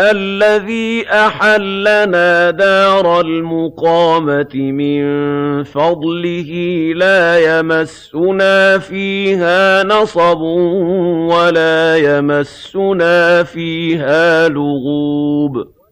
الَّذِي أَحَلَّنَا دَارَ الْمُقَامَةِ مِن فَضْلِهِ لَا يَمَسُّنَا فِيهَا نَصَبٌ وَلَا يَمَسُّنَا فِيهَا لُغُوبٌ.